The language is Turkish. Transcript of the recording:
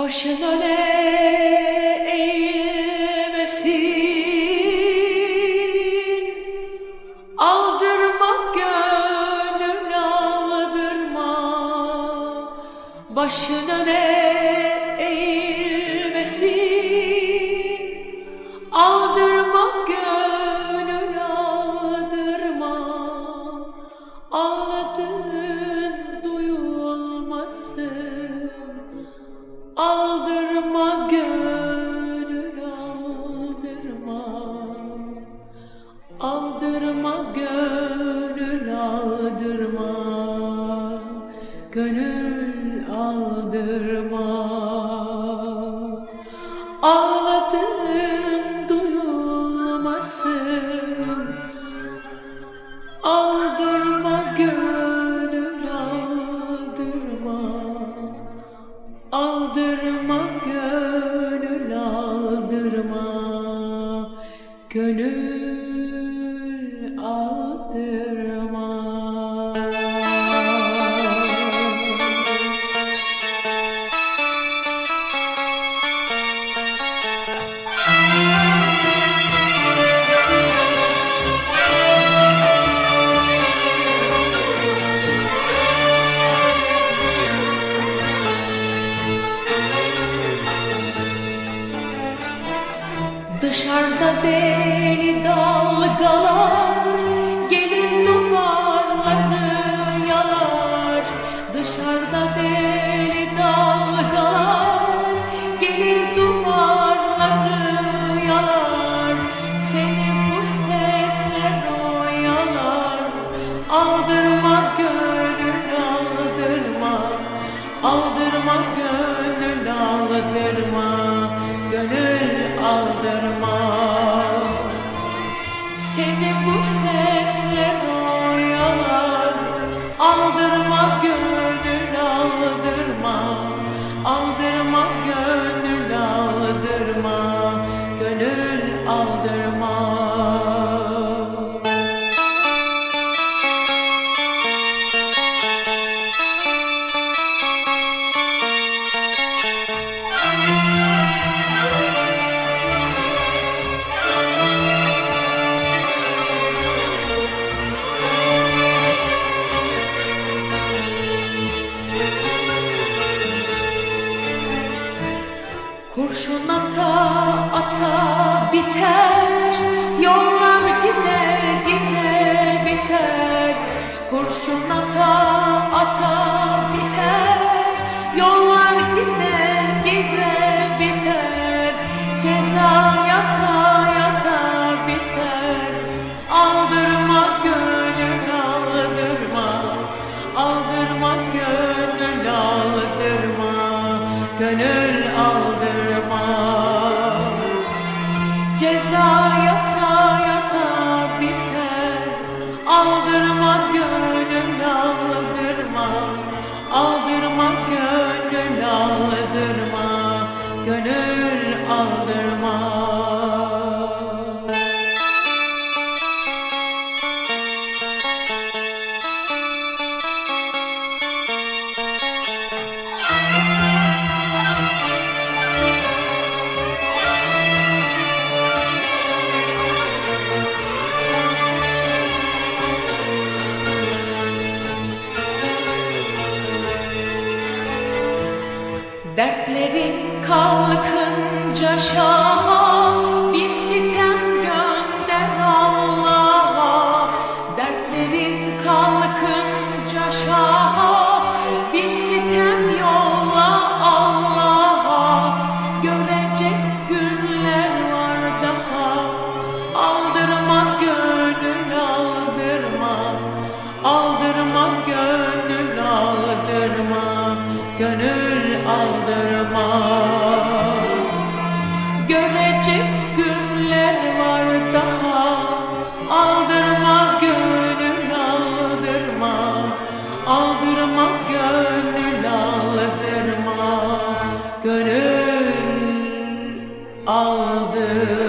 Başın öne eğilmesin Aldırma gönül aldırma. Başın öne Gönül aldırma. Ağladın duyulmasın Aldırma gönül aldırma. Aldırma gönül aldırma. Gönül তুষার দেবে Aldırma. Gönül aldırma. Gönül aldırma biter Yollar gide gide biter. Kurşun ata ata Dertlerin kalkınca şaha bir sitem gönder Allah'a. Dertlerin kalkınca şaha bir sitem yolla Allah'a. Görecek günler var daha Aldırma gönül aldırma. Aldırma gönül aldırma. Gönül aldırma Görecek günler var daha. Aldırma gönül aldırma. Aldırma gönül aldırma. Gönül aldırma